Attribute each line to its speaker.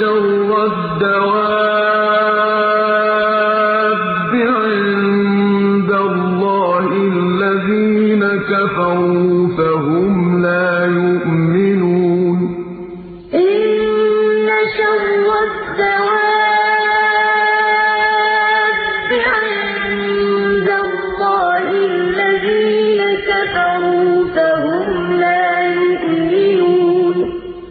Speaker 1: شر الدواب عند الله الذين كفروا فهم لا يؤمنون.
Speaker 2: إن شر الدواب عند